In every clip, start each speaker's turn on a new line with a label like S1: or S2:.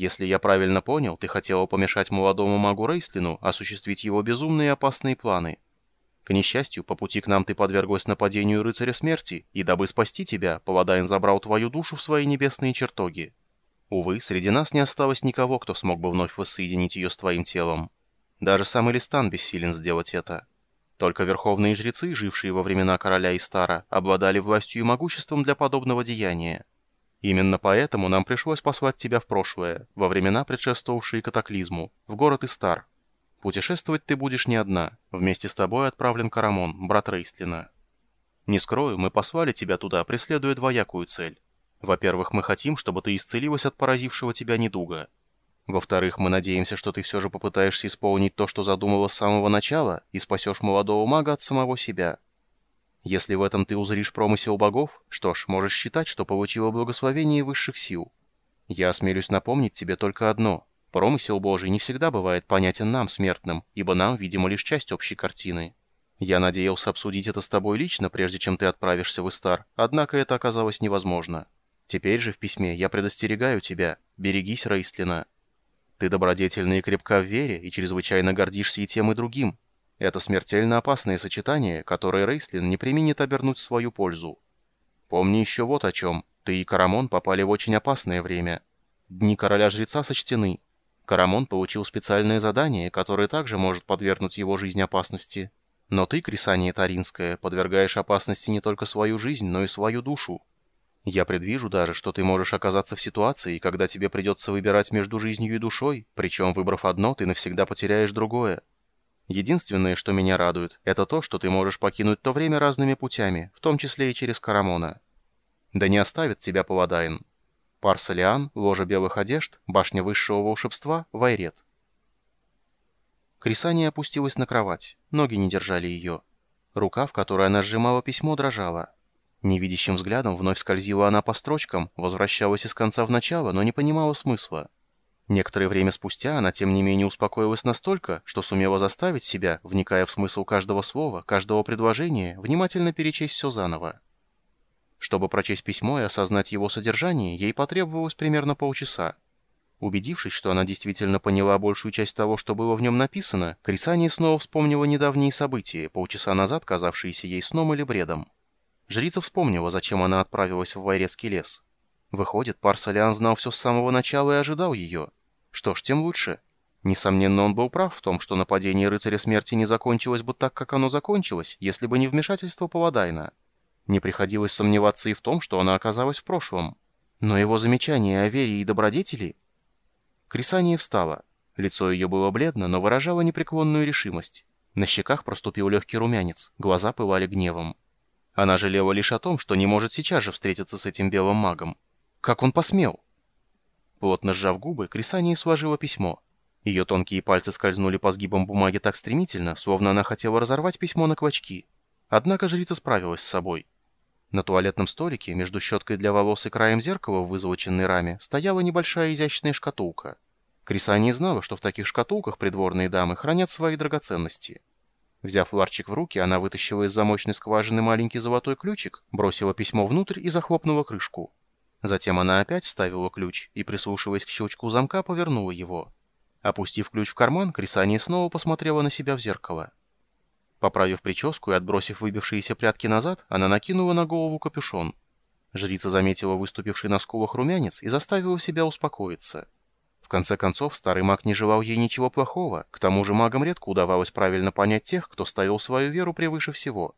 S1: Если я правильно понял, ты хотела помешать молодому магу Рейслину осуществить его безумные и опасные планы. К несчастью, по пути к нам ты подверглась нападению рыцаря смерти, и дабы спасти тебя, Паладайн забрал твою душу в свои небесные чертоги. Увы, среди нас не осталось никого, кто смог бы вновь воссоединить ее с твоим телом. Даже сам Элистан бессилен сделать это. Только верховные жрецы, жившие во времена короля Истара, обладали властью и могуществом для подобного деяния. Именно поэтому нам пришлось послать тебя в прошлое, во времена, предшествовавшие катаклизму, в город Истар. Путешествовать ты будешь не одна. Вместе с тобой отправлен Карамон, брат Рейстлина. Не скрою, мы послали тебя туда, преследуя двоякую цель. Во-первых, мы хотим, чтобы ты исцелилась от поразившего тебя недуга. Во-вторых, мы надеемся, что ты все же попытаешься исполнить то, что задумала с самого начала, и спасешь молодого мага от самого себя. Если в этом ты узришь промысел богов, что ж, можешь считать, что получила благословение высших сил. Я осмелюсь напомнить тебе только одно. Промысел Божий не всегда бывает понятен нам, смертным, ибо нам, видимо, лишь часть общей картины. Я надеялся обсудить это с тобой лично, прежде чем ты отправишься в Истар, однако это оказалось невозможно. Теперь же в письме я предостерегаю тебя. Берегись, Рейслина. Ты добродетельна и крепка в вере, и чрезвычайно гордишься и тем, и другим. Это смертельно опасное сочетание, которое Рейслин не применит обернуть в свою пользу. Помни еще вот о чем. Ты и Карамон попали в очень опасное время. Дни короля-жреца сочтены. Карамон получил специальное задание, которое также может подвергнуть его жизни опасности. Но ты, Крисания Таринская, подвергаешь опасности не только свою жизнь, но и свою душу. Я предвижу даже, что ты можешь оказаться в ситуации, когда тебе придется выбирать между жизнью и душой, причем, выбрав одно, ты навсегда потеряешь другое. Единственное, что меня радует, это то, что ты можешь покинуть то время разными путями, в том числе и через Карамона. Да не оставит тебя Паладайн. Парсалиан, ложа белых одежд, башня высшего волшебства, Вайрет. Крисания опустилась на кровать, ноги не держали ее. Рука, в которой она сжимала письмо, дрожала. Невидящим взглядом вновь скользила она по строчкам, возвращалась из конца в начало, но не понимала смысла. Некоторое время спустя она тем не менее успокоилась настолько, что сумела заставить себя, вникая в смысл каждого слова, каждого предложения, внимательно перечесть все заново. Чтобы прочесть письмо и осознать его содержание, ей потребовалось примерно полчаса. Убедившись, что она действительно поняла большую часть того, что было в нем написано, Крисания снова вспомнила недавние события, полчаса назад казавшиеся ей сном или бредом. Жрица вспомнила, зачем она отправилась в Вайрецкий лес. Выходит, Парсалиан знал все с самого начала и ожидал ее. Что ж, тем лучше. Несомненно, он был прав в том, что нападение рыцаря смерти не закончилось бы так, как оно закончилось, если бы не вмешательство Паладайна. Не приходилось сомневаться и в том, что она оказалась в прошлом. Но его замечания о вере и добродетели... Крисания встала. Лицо ее было бледно, но выражало непреклонную решимость. На щеках проступил легкий румянец, глаза пылали гневом. Она жалела лишь о том, что не может сейчас же встретиться с этим белым магом. Как он посмел? Плотно сжав губы, Крисания сложила письмо. Ее тонкие пальцы скользнули по сгибам бумаги так стремительно, словно она хотела разорвать письмо на клочки. Однако жрица справилась с собой. На туалетном столике, между щеткой для волос и краем зеркала в вызолоченной раме, стояла небольшая изящная шкатулка. Крисания знала, что в таких шкатулках придворные дамы хранят свои драгоценности. Взяв ларчик в руки, она вытащила из замочной скважины маленький золотой ключик, бросила письмо внутрь и захлопнула крышку. Затем она опять вставила ключ и, прислушиваясь к щелчку замка, повернула его. Опустив ключ в карман, Крисания снова посмотрела на себя в зеркало. Поправив прическу и отбросив выбившиеся прядки назад, она накинула на голову капюшон. Жрица заметила выступивший на скулах румянец и заставила себя успокоиться. В конце концов, старый маг не желал ей ничего плохого, к тому же магам редко удавалось правильно понять тех, кто ставил свою веру превыше всего.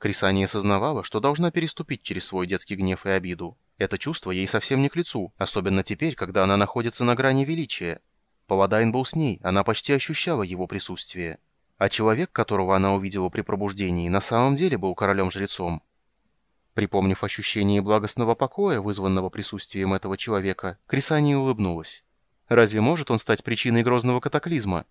S1: Крисания осознавала, что должна переступить через свой детский гнев и обиду. Это чувство ей совсем не к лицу, особенно теперь, когда она находится на грани величия. Паладайн был с ней, она почти ощущала его присутствие. А человек, которого она увидела при пробуждении, на самом деле был королем-жрецом. Припомнив ощущение благостного покоя, вызванного присутствием этого человека, Крисания улыбнулась. Разве может он стать причиной грозного катаклизма?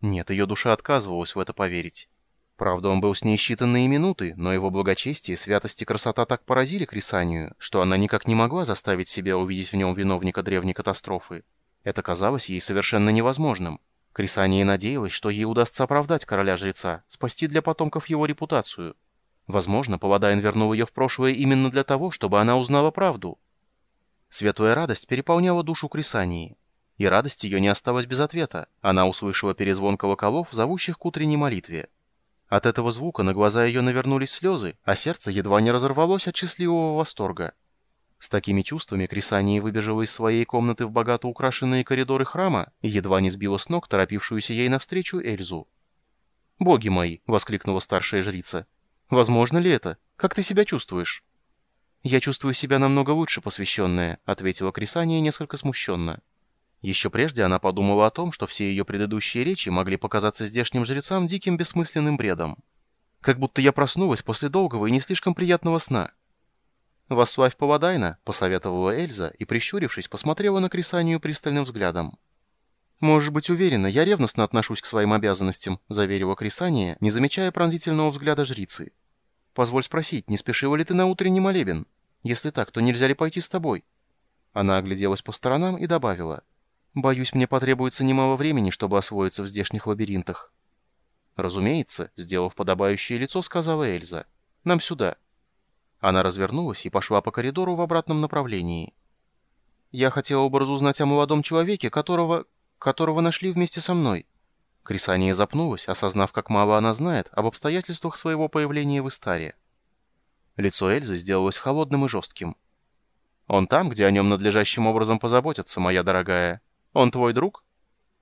S1: Нет, ее душа отказывалась в это поверить. Правда, он был с ней считанные минуты, но его благочестие, святость и красота так поразили Крисанию, что она никак не могла заставить себя увидеть в нем виновника древней катастрофы. Это казалось ей совершенно невозможным. Крисания надеялась, что ей удастся оправдать короля-жреца, спасти для потомков его репутацию. Возможно, Паладайн вернул ее в прошлое именно для того, чтобы она узнала правду. Светлая радость переполняла душу Крисании. И радость ее не осталась без ответа. Она услышала перезвон колоколов, зовущих к утренней молитве. От этого звука на глаза ее навернулись слезы, а сердце едва не разорвалось от счастливого восторга. С такими чувствами Крисания выбежала из своей комнаты в богато украшенные коридоры храма и едва не сбила с ног торопившуюся ей навстречу Эльзу. «Боги мои!» — воскликнула старшая жрица. «Возможно ли это? Как ты себя чувствуешь?» «Я чувствую себя намного лучше, посвященная», — ответила Крисания несколько смущенно. Еще прежде она подумала о том, что все ее предыдущие речи могли показаться здешним жрецам диким бессмысленным бредом. Как будто я проснулась после долгого и не слишком приятного сна. «Восславь Павадайна», — посоветовала Эльза и, прищурившись, посмотрела на Крисанию пристальным взглядом. «Можешь быть уверена, я ревностно отношусь к своим обязанностям», — заверила Крисания, не замечая пронзительного взгляда жрицы. «Позволь спросить, не спешила ли ты на утренний молебен? Если так, то нельзя ли пойти с тобой?» Она огляделась по сторонам и добавила. «Боюсь, мне потребуется немало времени, чтобы освоиться в здешних лабиринтах». «Разумеется», — сделав подобающее лицо, сказала Эльза. «Нам сюда». Она развернулась и пошла по коридору в обратном направлении. «Я хотела бы разузнать о молодом человеке, которого которого нашли вместе со мной». Крисания запнулась, осознав, как мало она знает об обстоятельствах своего появления в Истаре. Лицо Эльзы сделалось холодным и жестким. «Он там, где о нем надлежащим образом позаботятся, моя дорогая. Он твой друг?»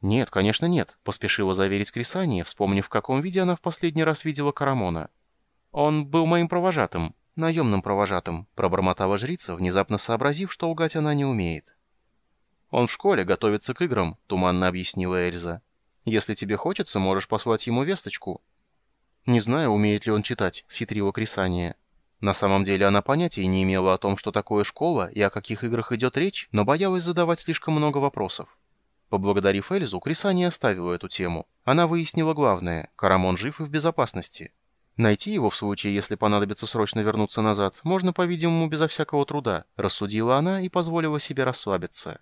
S1: «Нет, конечно нет», — поспешила заверить Крисания, вспомнив, в каком виде она в последний раз видела Карамона. «Он был моим провожатым, наемным провожатым», — пробормотала жрица, внезапно сообразив, что лгать она не умеет. «Он в школе, готовится к играм», — туманно объяснила Эльза. «Если тебе хочется, можешь послать ему весточку». «Не знаю, умеет ли он читать», — схитрила Крисания. На самом деле она понятия не имела о том, что такое школа и о каких играх идет речь, но боялась задавать слишком много вопросов. Поблагодарив Эльзу, Крисания оставила эту тему. Она выяснила главное — Карамон жив и в безопасности. Найти его в случае, если понадобится срочно вернуться назад, можно, по-видимому, безо всякого труда, рассудила она и позволила себе расслабиться.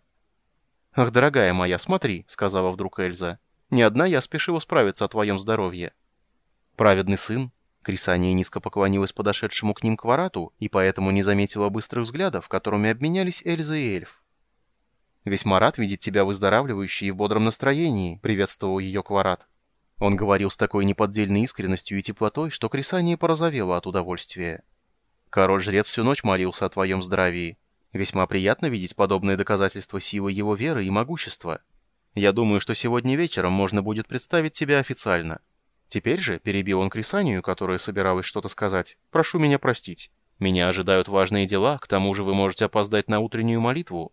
S1: «Ах, дорогая моя, смотри», — сказала вдруг Эльза. «Не одна я спешила справиться о твоем здоровье». «Праведный сын?» Крисания низко поклонилась подошедшему к ним кварату и поэтому не заметила быстрых взглядов, которыми обменялись Эльза и Эльф. «Весьма рад видеть тебя выздоравливающей и в бодром настроении», — приветствовал ее кварат. Он говорил с такой неподдельной искренностью и теплотой, что Крисания порозовела от удовольствия. «Король-жрец всю ночь молился о твоем здравии. Весьма приятно видеть подобные доказательства силы его веры и могущества. Я думаю, что сегодня вечером можно будет представить тебя официально. Теперь же, перебил он Крисанию, которая собиралась что-то сказать, прошу меня простить. Меня ожидают важные дела, к тому же вы можете опоздать на утреннюю молитву.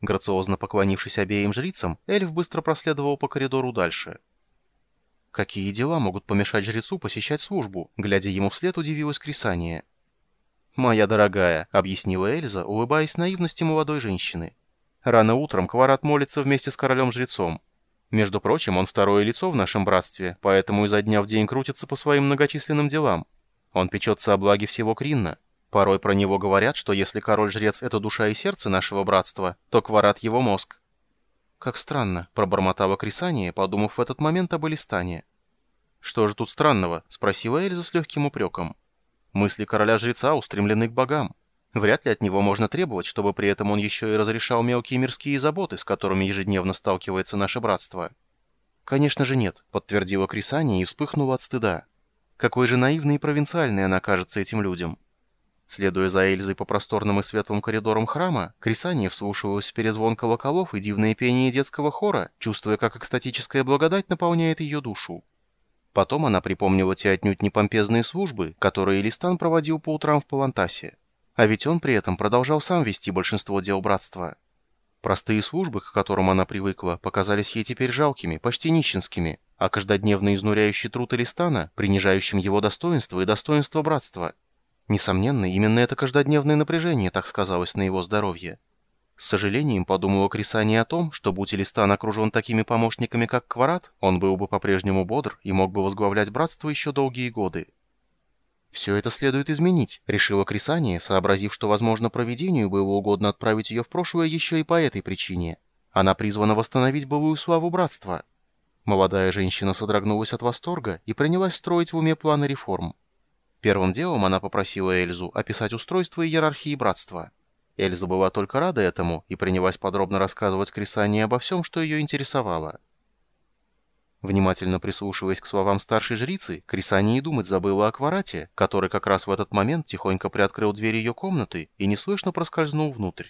S1: Грациозно поклонившись обеим жрицам, эльф быстро проследовал по коридору дальше. Какие дела могут помешать жрецу посещать службу? Глядя ему вслед, удивилась Крисания. «Моя дорогая», — объяснила Эльза, улыбаясь наивности молодой женщины. «Рано утром Кварат молится вместе с королем-жрецом. Между прочим, он второе лицо в нашем братстве, поэтому изо дня в день крутится по своим многочисленным делам. Он печется о благе всего Кринна. Порой про него говорят, что если король-жрец — это душа и сердце нашего братства, то Кварат — его мозг». «Как странно», — пробормотала Крисания, подумав в этот момент об Элистане. «Что же тут странного?» — спросила Эльза с легким упреком. Мысли короля-жреца устремлены к богам. Вряд ли от него можно требовать, чтобы при этом он еще и разрешал мелкие мирские заботы, с которыми ежедневно сталкивается наше братство. «Конечно же нет», — подтвердила Крисания и вспыхнула от стыда. Какой же наивной и провинциальной она кажется этим людям. Следуя за Эльзой по просторным и светлым коридорам храма, Крисания вслушивалась в перезвон колоколов и дивное пение детского хора, чувствуя, как экстатическая благодать наполняет ее душу. Потом она припомнила те отнюдь не помпезные службы, которые Листан проводил по утрам в Палантасе. А ведь он при этом продолжал сам вести большинство дел братства. Простые службы, к которым она привыкла, показались ей теперь жалкими, почти нищенскими, а каждодневный изнуряющий труд Элистана, принижающим его достоинство и достоинство братства. Несомненно, именно это каждодневное напряжение так сказалось на его здоровье. С сожалением подумала Крисания о том, что будь Элистан окружен такими помощниками, как Кварат, он был бы по-прежнему бодр и мог бы возглавлять братство еще долгие годы. «Все это следует изменить», — решила Крисания, сообразив, что, возможно, провидению было угодно отправить ее в прошлое еще и по этой причине. Она призвана восстановить былую славу братства. Молодая женщина содрогнулась от восторга и принялась строить в уме планы реформ. Первым делом она попросила Эльзу описать устройство иерархии братства. Эльза была только рада этому и принялась подробно рассказывать Крисании обо всем, что ее интересовало. Внимательно прислушиваясь к словам старшей жрицы, Крисания и думать забыла о Кварате, который как раз в этот момент тихонько приоткрыл дверь ее комнаты и неслышно проскользнул внутрь.